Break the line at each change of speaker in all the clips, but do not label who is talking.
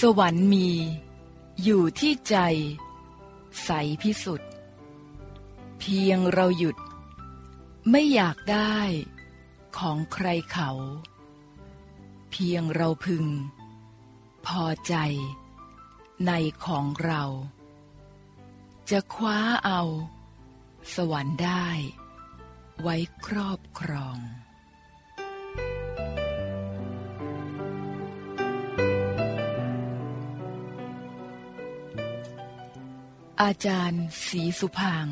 สวรรค์มี อยู่ที่ใจ ใสพิสุทธิ์เพียงเราหยุด ไม่อยากได้ของใครเขา เพียงเราพึง พอใจ ในของเรา จะคว้าเอา สวรรค์ได้ ไว้ครอบครอง อาจารย์ศรีสุพาง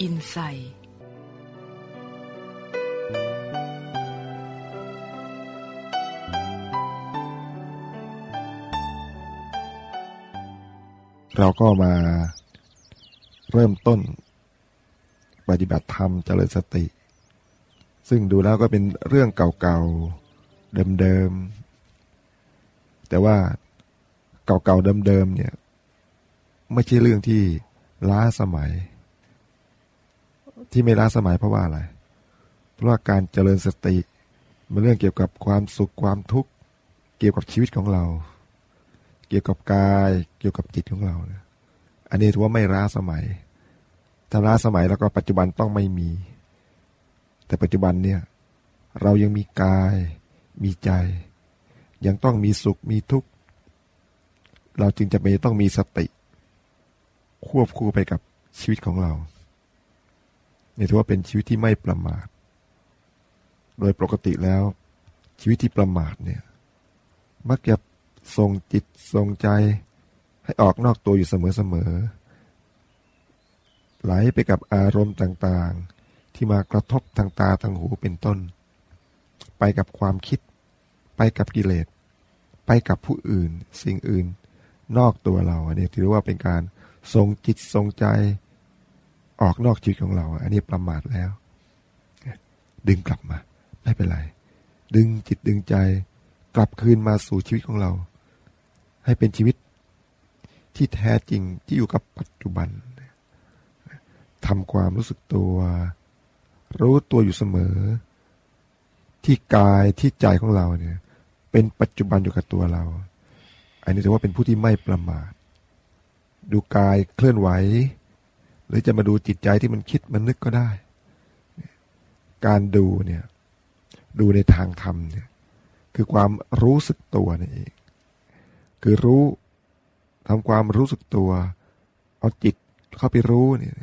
อินไซ
เราก็มาเริ่มต้น ปฏิบัติธรรมเจริญสติ ซึ่งดูแล้วก็เป็นเรื่องเก่าๆ เดิมๆ แต่ว่าเก่าๆ เดิมๆ เนี่ย ไม่ใช่เรื่องที่ ล้าสมัย ที่ไม่ล้าสมัยเพราะว่าอะไร เพราะว่าการเจริญสติมันเรื่องเกี่ยวกับความสุขความทุกข์เกี่ยวกับชีวิตของเรา เกี่ยวกับกายเกี่ยวกับจิตของเราเนี่ยอันนี้ถือว่าไม่ล้าสมัยถ้าล้าสมัยแล้วก็ปัจจุบันต้องไม่มี แต่ปัจจุบันเนี่ยเรายังมีกายมีใจ ยังต้องมีสุขมีทุกข์เราจึงจะไม่ต้องมีสติ ควบคู่ไปกับชีวิตของเราเนี่ยถือว่าเป็นชีวิตที่ไม่ประมาท โดยปกติแล้ว ชีวิตที่ประมาทเนี่ย มักจะส่งจิตส่งใจให้ออกนอกตัวอยู่เสมอๆไหลไปกับอารมณ์ต่างๆ ที่มากระทบทางตาทางหูเป็นต้น ไปกับความคิด ไปกับกิเลส ไปกับผู้อื่น สิ่งอื่น นอกตัวเราอันนี้ถือว่าเป็นการ ส่งจิตส่งใจออกนอกชีวิตของเรา อันนี้ประมาทแล้ว ดึงกลับมา ไม่เป็นไร ดึงจิตดึงใจ กลับคืนมาสู่ชีวิตของเรา ให้เป็นชีวิตที่แท้จริงที่อยู่กับปัจจุบันทำความรู้สึกตัว รู้ตัวอยู่เสมอ ที่กายที่ใจของเราเนี่ย เป็นปัจจุบันอยู่กับตัวเรา อันนี้ถือว่าเป็นผู้ที่ไม่ประมาท ดูกายเคลื่อนไหว หรือจะมาดูจิตใจที่มันคิดมันนึกก็ได้ การดูเนี่ย ดูในทางธรรมเนี่ย คือความรู้สึกตัวนี่เองคือรู้ทำความรู้สึกตัว เอาจิตเข้าไปรู้เนี่ย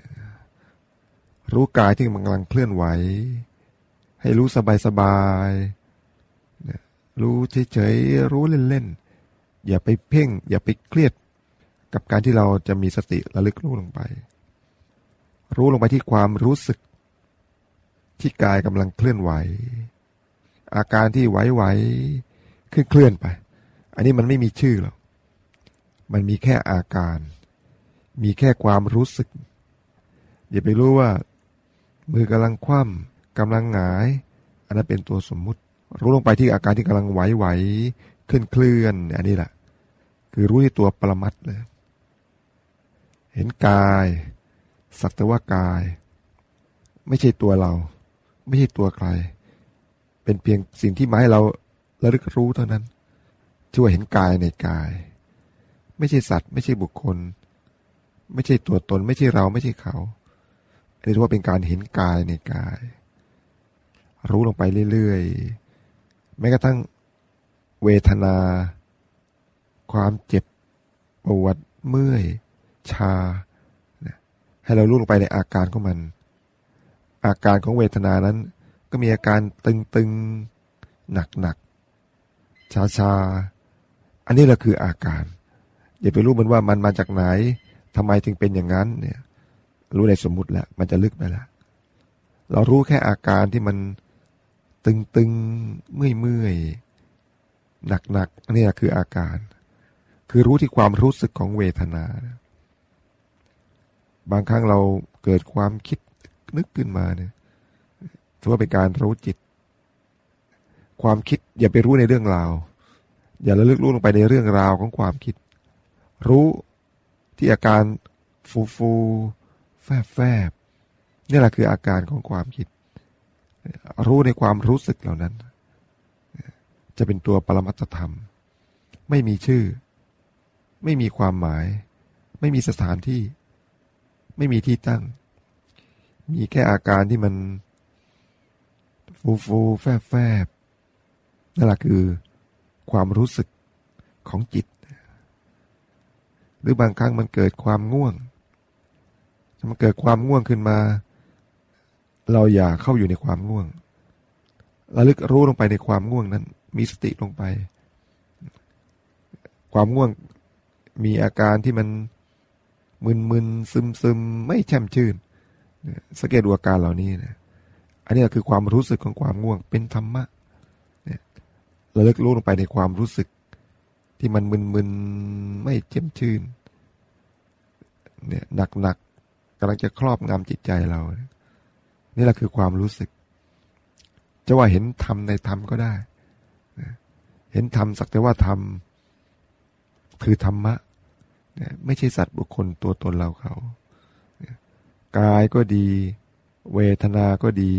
รู้กายที่มันกำลังเคลื่อนไหว ให้รู้สบายๆรู้เฉยๆรู้เล่นๆอย่าไปเพ่ง อย่าไปเครียด กับการที่เราจะมีสติระลึกรู้ลงไป รู้ลงไปที่ความรู้สึก ที่กายกำลังเคลื่อนไหว อาการที่ไหวๆเคลื่อนเคลื่อนไป อันนี้มันไม่มีชื่อหรอกมันมีแค่อาการ มีแค่ความรู้สึก อย่าไปรู้ว่า มือกำลังคว่ำกำลังหงาย อันนั้นเป็นตัวสมมุติ รู้ลงไปที่อาการที่กำลังไหวๆเคลื่อนเคลื่อนอันนี้แหละคือรู้ที่ตัวปรมัตเลย เห็นกาย สักแต่ว่ากาย ไม่ใช่ตัวเรา ไม่ใช่ตัวใคร เป็นเพียงสิ่งที่มาให้เราระลึกรู้เท่านั้นช่วยเห็นกายในกาย ไม่ใช่สัตว์ ไม่ใช่บุคคล ไม่ใช่ตัวตน ไม่ใช่เราไม่ใช่เขาเรียกว่าเป็นการเห็นกายในกาย รู้ลงไปเรื่อยๆแม้กระทั่งเวทนา ความเจ็บปวดเมื่อย ชา ให้เรารู้ลงไปในอาการของมัน อาการของเวทนานั้น ก็มีอาการตึงๆ หนักๆ ชาๆ อันนี้แหละคืออาการ อย่าไปรู้มันว่ามันมาจากไหนทำไมถึงเป็นอย่างนั้นเนี่ย รู้ในสมมุติแล้วมันจะลึกไปแล้วเรารู้แค่อาการที่มันตึงๆ เมื่อยๆ หนักๆนนี่คืออาการ คือรู้ที่ความรู้สึกของเวทนา บางครั้งเราเกิดความคิดนึกขึ้นมาเนี่ยถือว่าเป็นการรู้จิต ความคิดอย่าไปรู้ในเรื่องราว อย่าระลึกรู้ลงไปในเรื่องราวของความคิด รู้ที่อาการฟูฟูแฟบแฟบนี่แหละคืออาการของความคิด รู้ในความรู้สึกเหล่านั้น จะเป็นตัวปรมัตธรรม ไม่มีชื่อ ไม่มีความหมาย ไม่มีสถานที่ ไม่มีที่ตั้ง มีแค่อาการที่มัน ฟูฟูแฟบแฟบนั่นแหละคือความรู้สึกของจิต หรือบางครั้งมันเกิดความง่วงมันเกิดความง่วงขึ้นมา เราอย่าเข้าอยู่ในความง่วงระลึกรู้ลงไปในความง่วงนั้น มีสติลงไป ความง่วงมีอาการที่มัน มึนมึนซึมซึมไม่แช่มชื่นสังเกตดูอาการเหล่านี้นะอันนี้คือความรู้สึกของความง่วงเป็นธรรมะเนี่ยระลึกรู้ลงไปในความรู้สึก ที่มันมึนมึนไม่แช่มชื่นเนี่ยหนักหนักกำลังจะครอบงำจิตใจเรา นี่แหละคือความรู้สึก จะว่าเห็นธรรมในธรรมก็ได้ เห็นธรรมสักแต่ว่าธรรมคือธรรมะ ไม่ใช่สัตว์บุคคลตัวตนเราเขา กายก็ดี เวทนาก็ดี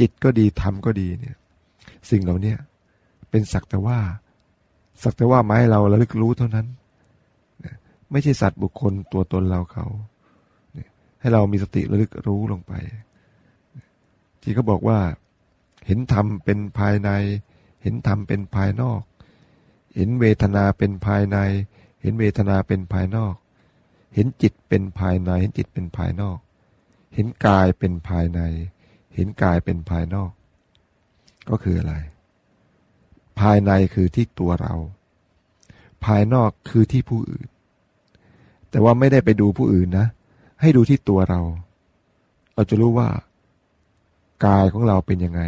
จิตก็ดีธรรมก็ดีเนี่ย สิ่งเหล่านี้เป็นสักแต่ว่า สักแต่ว่าไม้เราระลึกรู้เท่านั้น ไม่ใช่สัตว์บุคคลตัวตนเราเขา ให้เรามีสติระลึกรู้ลงไป ที่เขาบอกว่า เห็นธรรมเป็นภายใน เห็นธรรมเป็นภายนอก เห็นเวทนาเป็นภายใน เห็นเวทนาเป็นภายนอก เห็นจิตเป็นภายใน เห็นจิตเป็นภายนอก เห็นกายเป็นภายใน เห็นกายเป็นภายนอก ก็คืออะไร ภายในคือที่ตัวเรา ภายนอกคือที่ผู้อื่น แต่ว่าไม่ได้ไปดูผู้อื่นนะ ให้ดูที่ตัวเรา เราจะรู้ว่ากายของเราเป็นยังไง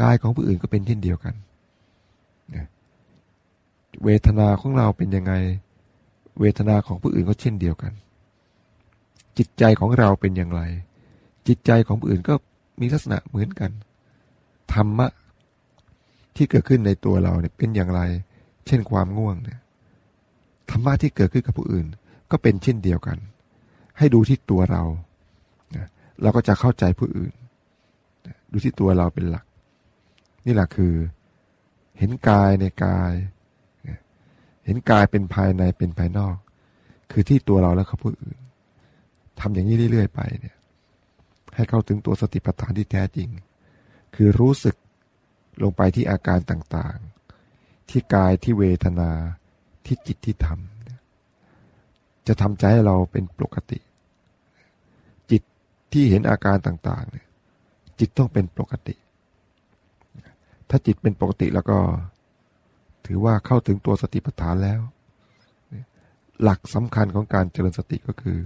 กายของผู้อื่นก็เป็นเช่นเดียวกัน เวทนาของเราเป็นยังไง เวทนาของผู้อื่นก็เช่นเดียวกัน จิตใจของเราเป็นอย่างไร จิตใจของผู้อื่นก็มีลักษณะเหมือนกัน ธรรมะ ที่เกิดขึ้นในตัวเราเนี่ยเป็นอย่างไร เช่นความง่วงเนี่ยธรรมะที่เกิดขึ้นกับผู้อื่น ก็เป็นเช่นเดียวกัน ให้ดูที่ตัวเรา เราก็จะเข้าใจผู้อื่น ดูที่ตัวเราเป็นหลัก นี่แหละคือ เห็นกายในกาย เห็นกายเป็นภายในเป็นภายนอก คือที่ตัวเราและเขาผู้อื่นทำอย่างนี้เรื่อยๆไปเนี่ย ให้เข้าถึงตัวสติปัฏฐานที่แท้จริง คือรู้สึกลงไปที่อาการต่างๆ ที่กายที่เวทนาที่จิตที่ธรรมจะทำใจให้เราเป็นปกติ จิตที่เห็นอาการต่างๆเนี่ยจิตต้องเป็นปกติ ถ้าจิตเป็นปกติแล้วก็ ถือว่าเข้าถึงตัวสติปัฏฐานแล้ว หลักสำคัญของการเจริญสติก็คือ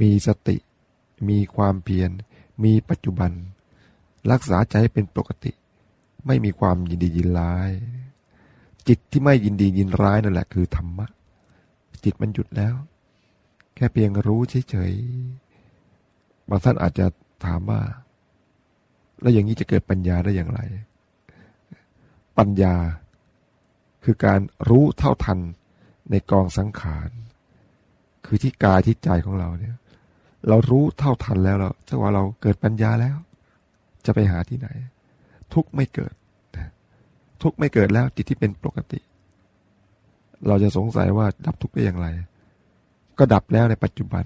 มีสติ มีความเพียร มีปัจจุบัน รักษาใจให้เป็นปกติ ไม่มีความยินดียินร้าย จิตที่ไม่ยินดียินร้ายนั่นแหละคือธรรมะ จิตมันหยุดแล้ว แค่เพียงรู้เฉยๆบางท่านอาจจะถามว่า แล้วอย่างนี้จะเกิดปัญญาได้อย่างไร ปัญญา คือการรู้เท่าทันในกองสังขารคือที่กายที่ใจของเราเนี่ย เรารู้เท่าทันแล้วเราจะว่าเราเกิดปัญญาแล้ว จะไปหาที่ไหน ทุกไม่เกิด ทุกไม่เกิดแล้วจิตที่เป็นปกติ เราจะสงสัยว่าดับทุกได้อย่างไร ก็ดับแล้วในปัจจุบัน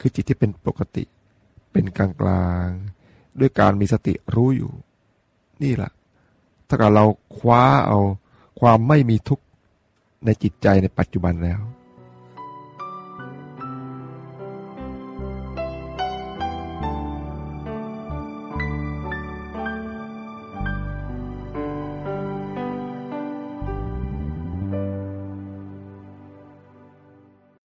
คือจิตที่เป็นปกติ เป็นกลางกลางด้วยการมีสติรู้อยู่ นี่แหละ ถ้าเกิดเราคว้าเอาความไม่มีทุกข์ในจิตใจในปัจจุบันแล้ว